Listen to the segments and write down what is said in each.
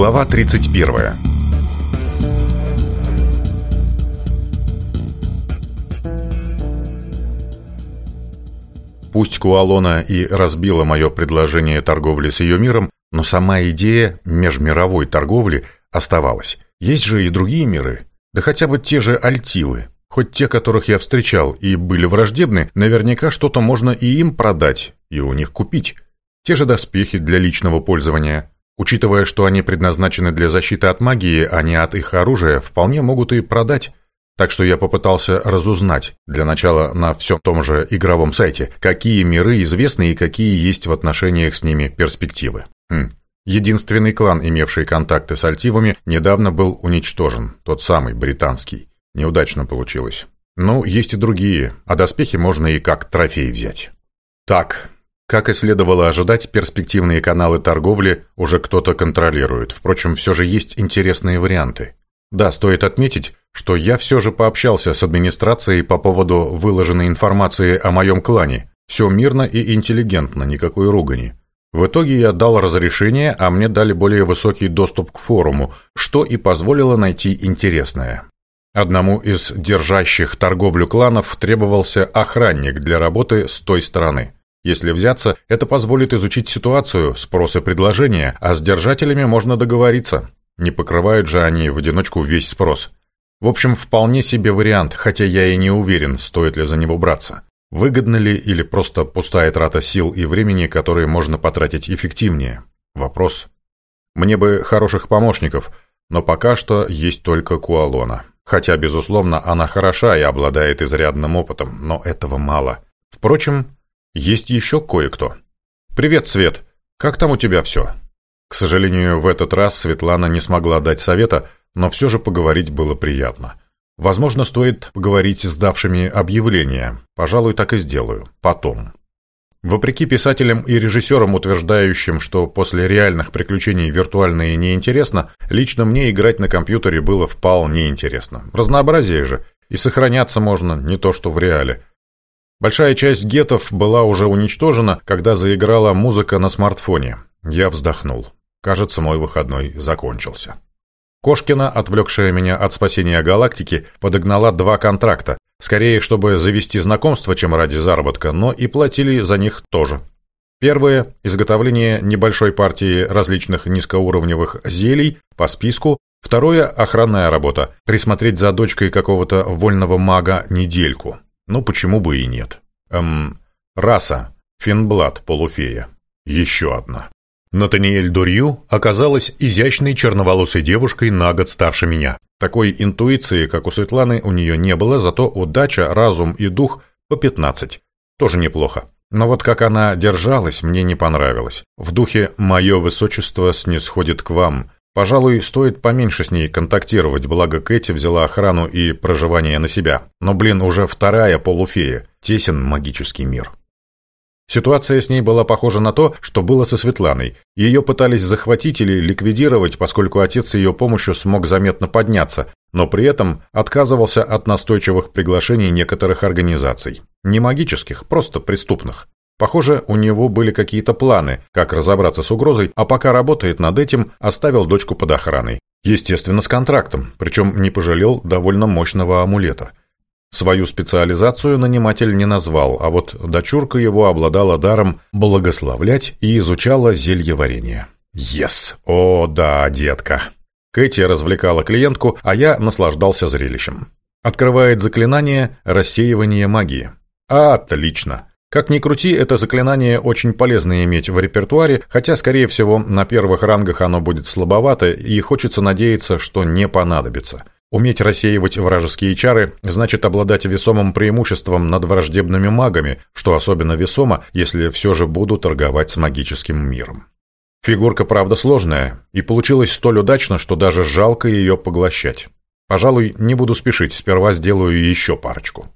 Глава 31 Пусть Куалона и разбила мое предложение торговли с ее миром, но сама идея межмировой торговли оставалась. Есть же и другие миры, да хотя бы те же альтивы. Хоть те, которых я встречал и были враждебны, наверняка что-то можно и им продать, и у них купить. Те же доспехи для личного пользования, Учитывая, что они предназначены для защиты от магии, а не от их оружия, вполне могут и продать. Так что я попытался разузнать, для начала на всем том же игровом сайте, какие миры известны и какие есть в отношениях с ними перспективы. Хм. Единственный клан, имевший контакты с альтивами, недавно был уничтожен, тот самый британский. Неудачно получилось. Ну, есть и другие, а доспехи можно и как трофей взять. Так, как и следовало ожидать, перспективные каналы торговли уже кто-то контролирует. Впрочем, все же есть интересные варианты. Да, стоит отметить, что я все же пообщался с администрацией по поводу выложенной информации о моем клане. Все мирно и интеллигентно, никакой ругани. В итоге я дал разрешение, а мне дали более высокий доступ к форуму, что и позволило найти интересное. Одному из держащих торговлю кланов требовался охранник для работы с той стороны – если взяться, это позволит изучить ситуацию, спрос и предложение, а с держателями можно договориться. Не покрывают же они в одиночку весь спрос. В общем, вполне себе вариант, хотя я и не уверен, стоит ли за него браться. Выгодно ли или просто пустая трата сил и времени, которые можно потратить эффективнее? Вопрос. Мне бы хороших помощников, но пока что есть только Куалона. Хотя, безусловно, она хороша и обладает изрядным опытом, но этого мало. Впрочем, есть еще кое-кто. «Привет, Свет! Как там у тебя все?» К сожалению, в этот раз Светлана не смогла дать совета, но все же поговорить было приятно. Возможно, стоит поговорить с давшими объявления. Пожалуй, так и сделаю. Потом. Вопреки писателям и режиссерам, утверждающим, что после реальных приключений виртуальные неинтересно, лично мне играть на компьютере было вполне интересно. Разнообразие же. И сохраняться можно, не то что в реале. Большая часть гетов была уже уничтожена, когда заиграла музыка на смартфоне. Я вздохнул. Кажется, мой выходной закончился. Кошкина, отвлекшая меня от спасения галактики, подогнала два контракта. Скорее, чтобы завести знакомство, чем ради заработка, но и платили за них тоже. Первое – изготовление небольшой партии различных низкоуровневых зелий по списку. Второе – охранная работа – присмотреть за дочкой какого-то вольного мага недельку. Ну, почему бы и нет? Эм, раса. Финблад, полуфея. Еще одна. Натаниэль Дурью оказалась изящной черноволосой девушкой на год старше меня. Такой интуиции, как у Светланы, у нее не было, зато удача, разум и дух по 15. Тоже неплохо. Но вот как она держалась, мне не понравилось. В духе «Мое высочество снисходит к вам», Пожалуй, стоит поменьше с ней контактировать, благо Кэти взяла охрану и проживание на себя. Но, блин, уже вторая полуфея. Тесен магический мир. Ситуация с ней была похожа на то, что было со Светланой. Ее пытались захватить или ликвидировать, поскольку отец ее помощью смог заметно подняться, но при этом отказывался от настойчивых приглашений некоторых организаций. Не магических, просто преступных. Похоже, у него были какие-то планы, как разобраться с угрозой, а пока работает над этим, оставил дочку под охраной. Естественно, с контрактом, причем не пожалел довольно мощного амулета. Свою специализацию наниматель не назвал, а вот дочурка его обладала даром благословлять и изучала зелье варенья. «Ес! О, да, детка!» Кэти развлекала клиентку, а я наслаждался зрелищем. Открывает заклинание «Рассеивание магии». «Отлично! Как ни крути, это заклинание очень полезно иметь в репертуаре, хотя, скорее всего, на первых рангах оно будет слабовато, и хочется надеяться, что не понадобится. Уметь рассеивать вражеские чары значит обладать весомым преимуществом над враждебными магами, что особенно весомо, если все же буду торговать с магическим миром. Фигурка, правда, сложная, и получилось столь удачно, что даже жалко ее поглощать. Пожалуй, не буду спешить, сперва сделаю еще парочку.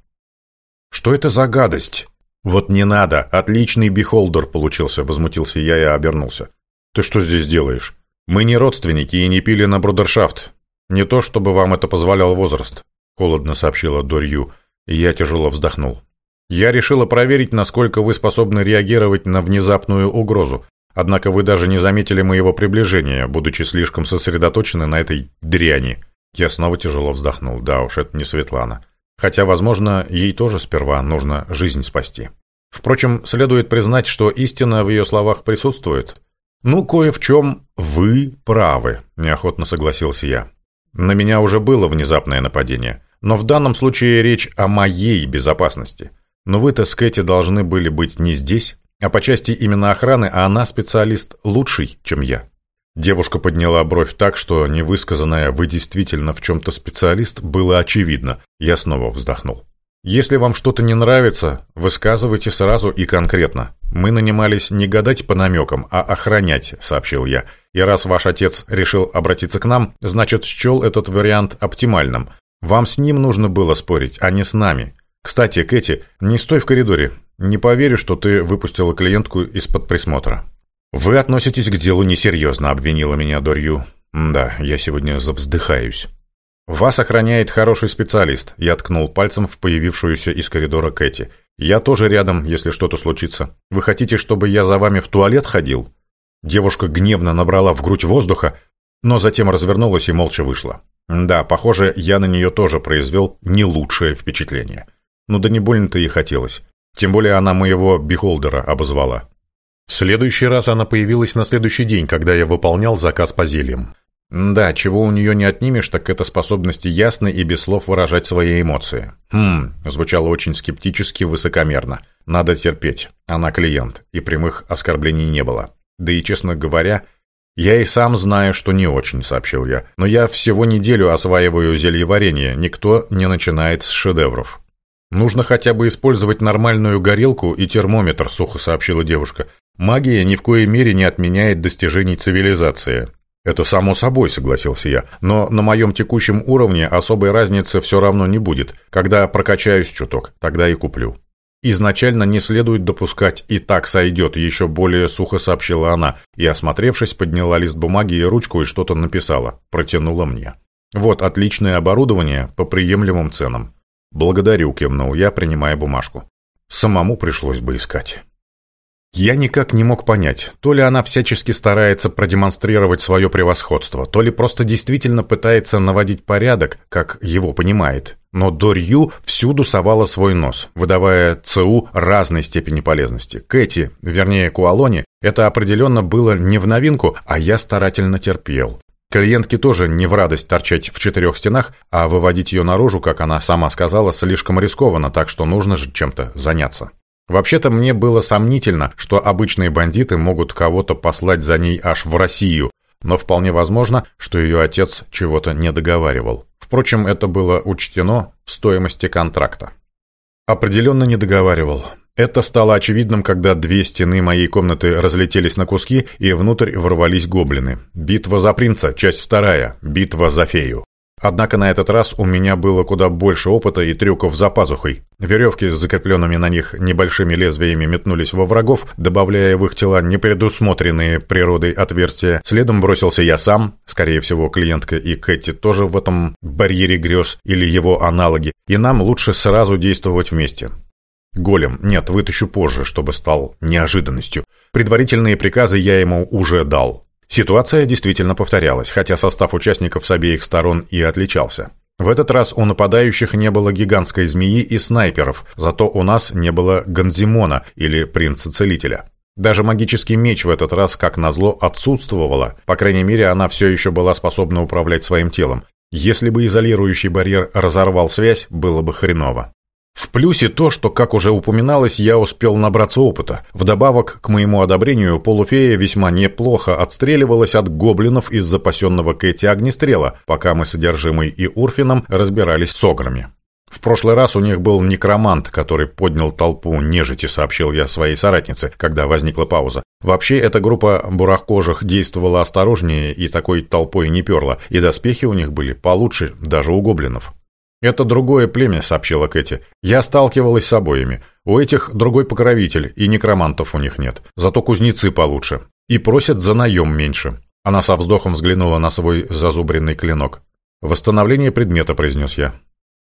«Что это за гадость?» «Вот не надо! Отличный бихолдер получился!» – возмутился я и обернулся. «Ты что здесь делаешь? Мы не родственники и не пили на брудершафт. Не то, чтобы вам это позволял возраст», – холодно сообщила Дорью, и я тяжело вздохнул. «Я решила проверить, насколько вы способны реагировать на внезапную угрозу, однако вы даже не заметили моего приближения, будучи слишком сосредоточены на этой дряни». Я снова тяжело вздохнул. «Да уж, это не Светлана». Хотя, возможно, ей тоже сперва нужно жизнь спасти. Впрочем, следует признать, что истина в ее словах присутствует. «Ну, кое в чем вы правы», – неохотно согласился я. «На меня уже было внезапное нападение, но в данном случае речь о моей безопасности. Но вы-то с Кэти должны были быть не здесь, а по части именно охраны, а она специалист лучший, чем я». Девушка подняла бровь так, что невысказанное «вы действительно в чем-то специалист» было очевидно. Я снова вздохнул. Если вам что-то не нравится, высказывайте сразу и конкретно. Мы нанимались не гадать по намекам, а охранять, сообщил я. И раз ваш отец решил обратиться к нам, значит, счел этот вариант оптимальным. Вам с ним нужно было спорить, а не с нами. Кстати, Кэти, не стой в коридоре. Не поверю, что ты выпустила клиентку из-под присмотра. «Вы относитесь к делу несерьезно», — обвинила меня Дорью. «Да, я сегодня завздыхаюсь». «Вас охраняет хороший специалист», — я ткнул пальцем в появившуюся из коридора Кэти. «Я тоже рядом, если что-то случится. Вы хотите, чтобы я за вами в туалет ходил?» Девушка гневно набрала в грудь воздуха, но затем развернулась и молча вышла. Да, похоже, я на нее тоже произвел не лучшее впечатление. Ну да не больно-то и хотелось. Тем более она моего бихолдера обозвала. В следующий раз она появилась на следующий день, когда я выполнял заказ по зельям. Да, чего у нее не отнимешь, так это способности ясно и без слов выражать свои эмоции. Хм, звучало очень скептически, высокомерно. Надо терпеть, она клиент, и прямых оскорблений не было. Да и, честно говоря, я и сам знаю, что не очень, сообщил я. Но я всего неделю осваиваю зельеварение, никто не начинает с шедевров. Нужно хотя бы использовать нормальную горелку и термометр, сухо сообщила девушка. Магия ни в коей мере не отменяет достижений цивилизации. Это само собой, согласился я, но на моем текущем уровне особой разницы все равно не будет. Когда прокачаюсь чуток, тогда и куплю. «Изначально не следует допускать, и так сойдет», — еще более сухо сообщила она, и, осмотревшись, подняла лист бумаги и ручку и что-то написала, протянула мне. «Вот отличное оборудование по приемлемым ценам». «Благодарю», — кивнул я, принимая бумажку. «Самому пришлось бы искать». Я никак не мог понять, то ли она всячески старается продемонстрировать свое превосходство, то ли просто действительно пытается наводить порядок, как его понимает. Но Дорью всюду совала свой нос, выдавая ЦУ разной степени полезности. Кэти, вернее Куалоне, это определенно было не в новинку, а я старательно терпел. Клиентке тоже не в радость торчать в четырех стенах, а выводить ее наружу, как она сама сказала, слишком рискованно, так что нужно же чем-то заняться. Вообще-то мне было сомнительно, что обычные бандиты могут кого-то послать за ней аж в Россию, но вполне возможно, что ее отец чего-то не договаривал. Впрочем, это было учтено в стоимости контракта. Определенно не договаривал. Это стало очевидным, когда две стены моей комнаты разлетелись на куски и внутрь ворвались гоблины. Битва за принца, часть вторая, битва за фею. Однако на этот раз у меня было куда больше опыта и трюков за пазухой. Веревки с закрепленными на них небольшими лезвиями метнулись во врагов, добавляя в их тела непредусмотренные природой отверстия. Следом бросился я сам, скорее всего, клиентка и Кэти тоже в этом барьере грез или его аналоги, и нам лучше сразу действовать вместе. Голем, нет, вытащу позже, чтобы стал неожиданностью. Предварительные приказы я ему уже дал, Ситуация действительно повторялась, хотя состав участников с обеих сторон и отличался. В этот раз у нападающих не было гигантской змеи и снайперов, зато у нас не было Ганзимона или Принца-Целителя. Даже магический меч в этот раз, как назло, отсутствовала, по крайней мере, она все еще была способна управлять своим телом. Если бы изолирующий барьер разорвал связь, было бы хреново. В плюсе то, что, как уже упоминалось, я успел набраться опыта. Вдобавок, к моему одобрению, полуфея весьма неплохо отстреливалась от гоблинов из запасенного Кэти огнестрела, пока мы с содержимой и Урфином разбирались с ограми. В прошлый раз у них был некромант, который поднял толпу нежити, сообщил я своей соратнице, когда возникла пауза. Вообще, эта группа бурахкожих действовала осторожнее и такой толпой не перла, и доспехи у них были получше даже у гоблинов. «Это другое племя», — сообщила Кэти. «Я сталкивалась с обоими. У этих другой покровитель, и некромантов у них нет. Зато кузнецы получше. И просят за наем меньше». Она со вздохом взглянула на свой зазубренный клинок. «Восстановление предмета», — произнес я.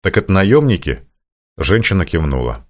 «Так это наемники?» Женщина кивнула.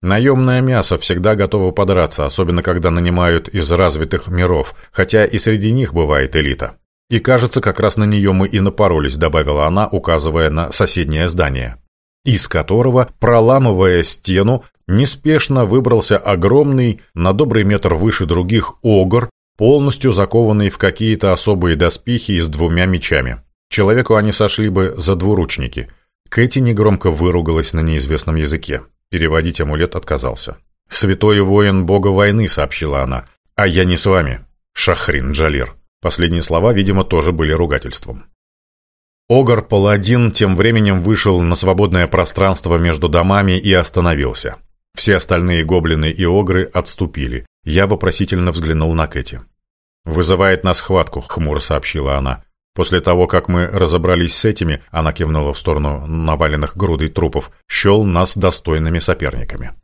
Наемное мясо всегда готово подраться, особенно когда нанимают из развитых миров, хотя и среди них бывает элита. «И кажется, как раз на нее мы и напоролись», — добавила она, указывая на соседнее здание, из которого, проламывая стену, неспешно выбрался огромный, на добрый метр выше других, огр, полностью закованный в какие-то особые доспехи и с двумя мечами. Человеку они сошли бы за двуручники. Кэти негромко выругалась на неизвестном языке. Переводить амулет отказался. «Святой воин бога войны», — сообщила она. «А я не с вами, Шахрин Джалир». Последние слова, видимо, тоже были ругательством. Огр-паладин тем временем вышел на свободное пространство между домами и остановился. Все остальные гоблины и огры отступили. Я вопросительно взглянул на Кэти. «Вызывает на схватку, — хмуро сообщила она. После того, как мы разобрались с этими, она кивнула в сторону наваленных грудой трупов, щел нас достойными соперниками.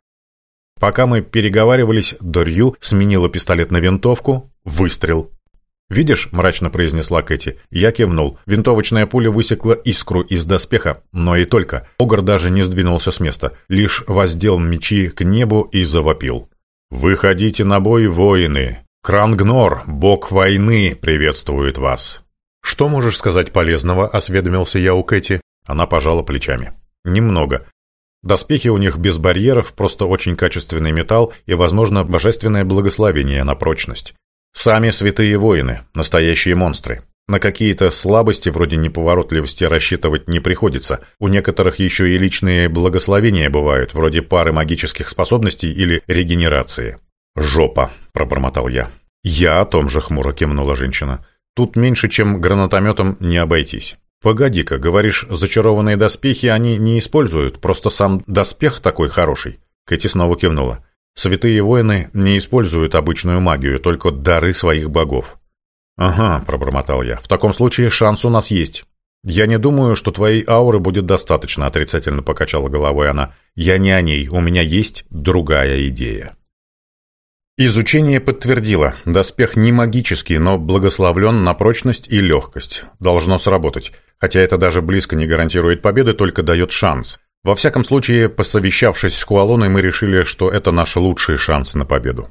Пока мы переговаривались, Дорью сменила пистолет на винтовку, выстрел. «Видишь», — мрачно произнесла Кэти. Я кивнул. Винтовочная пуля высекла искру из доспеха, но и только. Огр даже не сдвинулся с места, лишь воздел мечи к небу и завопил. «Выходите на бой, воины! Крангнор, бог войны, приветствует вас!» «Что можешь сказать полезного?» — осведомился я у Кэти. Она пожала плечами. «Немного. Доспехи у них без барьеров, просто очень качественный металл и, возможно, божественное благословение на прочность. Сами святые воины, настоящие монстры. На какие-то слабости вроде неповоротливости рассчитывать не приходится. У некоторых еще и личные благословения бывают, вроде пары магических способностей или регенерации. «Жопа», – пробормотал я. «Я о том же хмуро кивнула женщина. Тут меньше, чем гранатометом не обойтись». «Погоди-ка, говоришь, зачарованные доспехи они не используют, просто сам доспех такой хороший?» Кэти снова кивнула. Святые воины не используют обычную магию, только дары своих богов. «Ага», — пробормотал я, — «в таком случае шанс у нас есть». «Я не думаю, что твоей ауры будет достаточно», — отрицательно покачала головой она. «Я не о ней, у меня есть другая идея». Изучение подтвердило, доспех не магический, но благословлен на прочность и легкость. Должно сработать. Хотя это даже близко не гарантирует победы, только дает шанс. Во всяком случае, посовещавшись с Куалоной, мы решили, что это наши лучшие шансы на победу.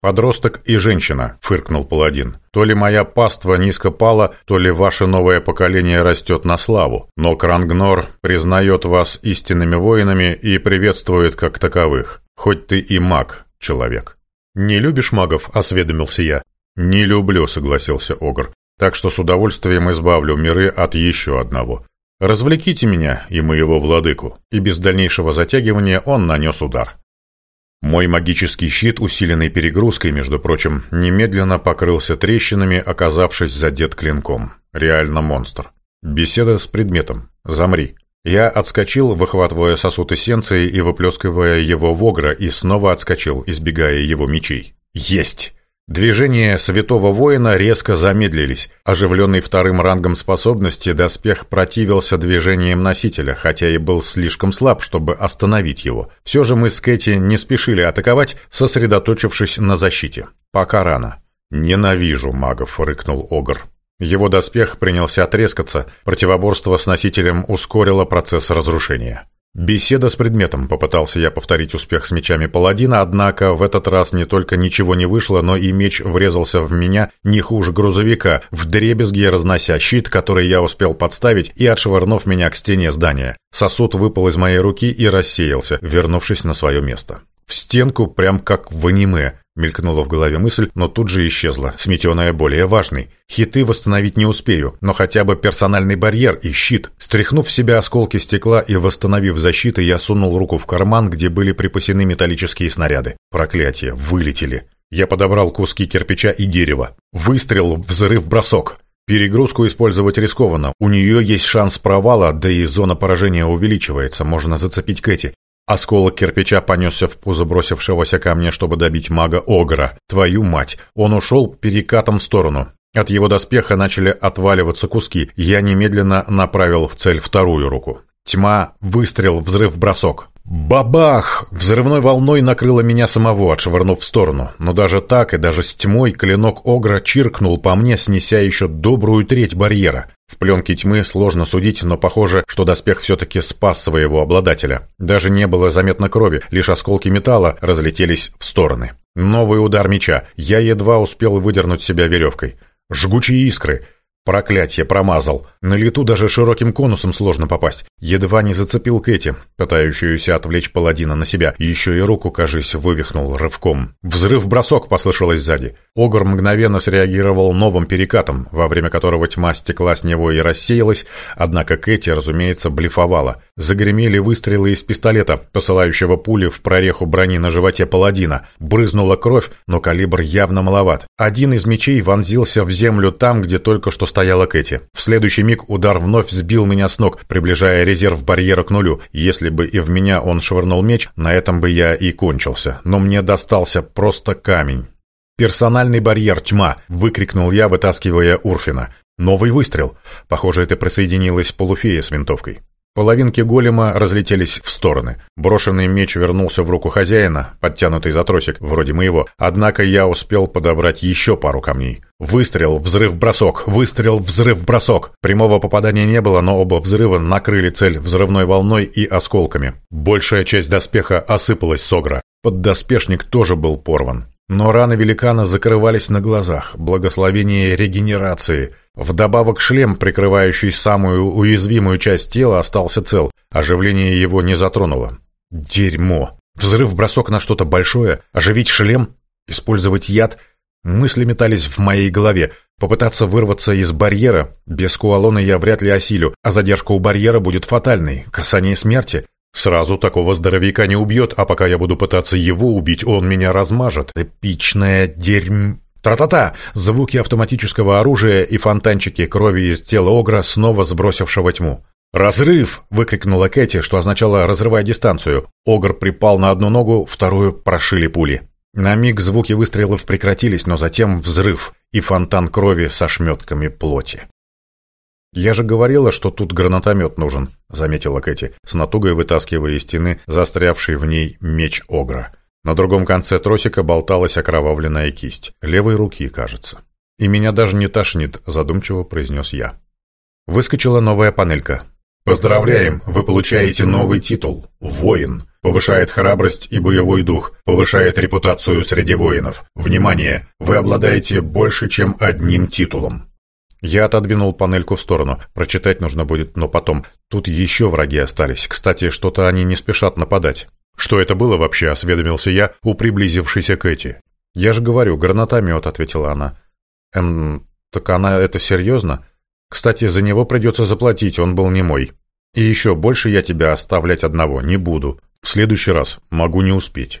«Подросток и женщина», — фыркнул паладин. «То ли моя паства низко пала, то ли ваше новое поколение растет на славу, но Крангнор признает вас истинными воинами и приветствует как таковых, хоть ты и маг, человек». «Не любишь магов?» — осведомился я. «Не люблю», — согласился Огр. «Так что с удовольствием избавлю миры от еще одного. «Развлеките меня и моего владыку», и без дальнейшего затягивания он нанес удар. Мой магический щит, усиленный перегрузкой, между прочим, немедленно покрылся трещинами, оказавшись задет клинком. Реально монстр. Беседа с предметом. Замри. Я отскочил, выхватывая сосуд эссенции и выплескивая его в огра, и снова отскочил, избегая его мечей. Есть! Движения святого воина резко замедлились. Оживленный вторым рангом способности, доспех противился движениям носителя, хотя и был слишком слаб, чтобы остановить его. Все же мы с Кэти не спешили атаковать, сосредоточившись на защите. Пока рано. «Ненавижу магов», — рыкнул Огр. Его доспех принялся трескаться, противоборство с носителем ускорило процесс разрушения. «Беседа с предметом», — попытался я повторить успех с мечами паладина, однако в этот раз не только ничего не вышло, но и меч врезался в меня не хуже грузовика, вдребезги разнося щит, который я успел подставить, и отшвырнув меня к стене здания. Сосуд выпал из моей руки и рассеялся, вернувшись на свое место. В стенку, прям как в аниме. Мелькнула в голове мысль, но тут же исчезла, сметенная более важной. Хиты восстановить не успею, но хотя бы персональный барьер и щит. Стряхнув в себя осколки стекла и восстановив защиту, я сунул руку в карман, где были припасены металлические снаряды. Проклятие, вылетели. Я подобрал куски кирпича и дерева. Выстрел, взрыв, бросок. Перегрузку использовать рискованно. У нее есть шанс провала, да и зона поражения увеличивается, можно зацепить Кэти. Осколок кирпича понесся в пузо бросившегося ко мне, чтобы добить мага Огра. Твою мать! Он ушел перекатом в сторону. От его доспеха начали отваливаться куски. Я немедленно направил в цель вторую руку. Тьма, выстрел, взрыв, бросок. Бабах! Взрывной волной накрыло меня самого, отшвырнув в сторону. Но даже так и даже с тьмой клинок Огра чиркнул по мне, снеся еще добрую треть барьера. В пленке тьмы сложно судить, но похоже, что доспех все-таки спас своего обладателя. Даже не было заметно крови, лишь осколки металла разлетелись в стороны. Новый удар меча. Я едва успел выдернуть себя веревкой. Жгучие искры. Проклятье, промазал. На лету даже широким конусом сложно попасть. Едва не зацепил Кэти, пытающуюся отвлечь паладина на себя. Еще и руку, кажись, вывихнул рывком. Взрыв-бросок послышалось сзади. Огр мгновенно среагировал новым перекатом, во время которого тьма стекла с него и рассеялась, однако Кэти, разумеется, блефовала. Загремели выстрелы из пистолета, посылающего пули в прореху брони на животе паладина. Брызнула кровь, но калибр явно маловат. Один из мечей вонзился в землю там, где только что стояла Кэти. В следующий миг удар вновь сбил меня с ног, приближая резерв барьера к нулю. Если бы и в меня он швырнул меч, на этом бы я и кончился. Но мне достался просто камень. «Персональный барьер, тьма!» — выкрикнул я, вытаскивая Урфина. «Новый выстрел!» Похоже, это присоединилась полуфея с винтовкой. Половинки голема разлетелись в стороны. Брошенный меч вернулся в руку хозяина, подтянутый за тросик, вроде моего. Однако я успел подобрать еще пару камней. Выстрел, взрыв, бросок, выстрел, взрыв, бросок. Прямого попадания не было, но оба взрыва накрыли цель взрывной волной и осколками. Большая часть доспеха осыпалась с огра. Поддоспешник тоже был порван. Но раны великана закрывались на глазах. Благословение регенерации. Вдобавок шлем, прикрывающий самую уязвимую часть тела, остался цел. Оживление его не затронуло. Дерьмо. Взрыв-бросок на что-то большое, оживить шлем, использовать яд. Мысли метались в моей голове. Попытаться вырваться из барьера. Без куалона я вряд ли осилю, а задержка у барьера будет фатальной. Касание смерти. Сразу такого здоровяка не убьет, а пока я буду пытаться его убить, он меня размажет. Эпичное дерьм... Тра-та-та! Звуки автоматического оружия и фонтанчики крови из тела Огра, снова сбросившего тьму. «Разрыв!» — выкрикнула Кэти, что означало «разрывая дистанцию». Огр припал на одну ногу, вторую прошили пули. На миг звуки выстрелов прекратились, но затем взрыв и фонтан крови со шметками плоти. «Я же говорила, что тут гранатомет нужен», — заметила Кэти, с натугой вытаскивая из стены застрявший в ней меч Огра. На другом конце тросика болталась окровавленная кисть. Левой руки, кажется. «И меня даже не тошнит», — задумчиво произнес я. Выскочила новая панелька. «Поздравляем! Вы получаете новый титул – «Воин». Повышает храбрость и боевой дух, повышает репутацию среди воинов. Внимание! Вы обладаете больше, чем одним титулом. Я отодвинул панельку в сторону. Прочитать нужно будет, но потом. Тут еще враги остались. Кстати, что-то они не спешат нападать. «Что это было вообще?» — осведомился я у приблизившейся Кэти. «Я же говорю, гранатомет», — ответила она. «Эм, так она это серьезно? Кстати, за него придется заплатить, он был не мой. И еще больше я тебя оставлять одного не буду. В следующий раз могу не успеть».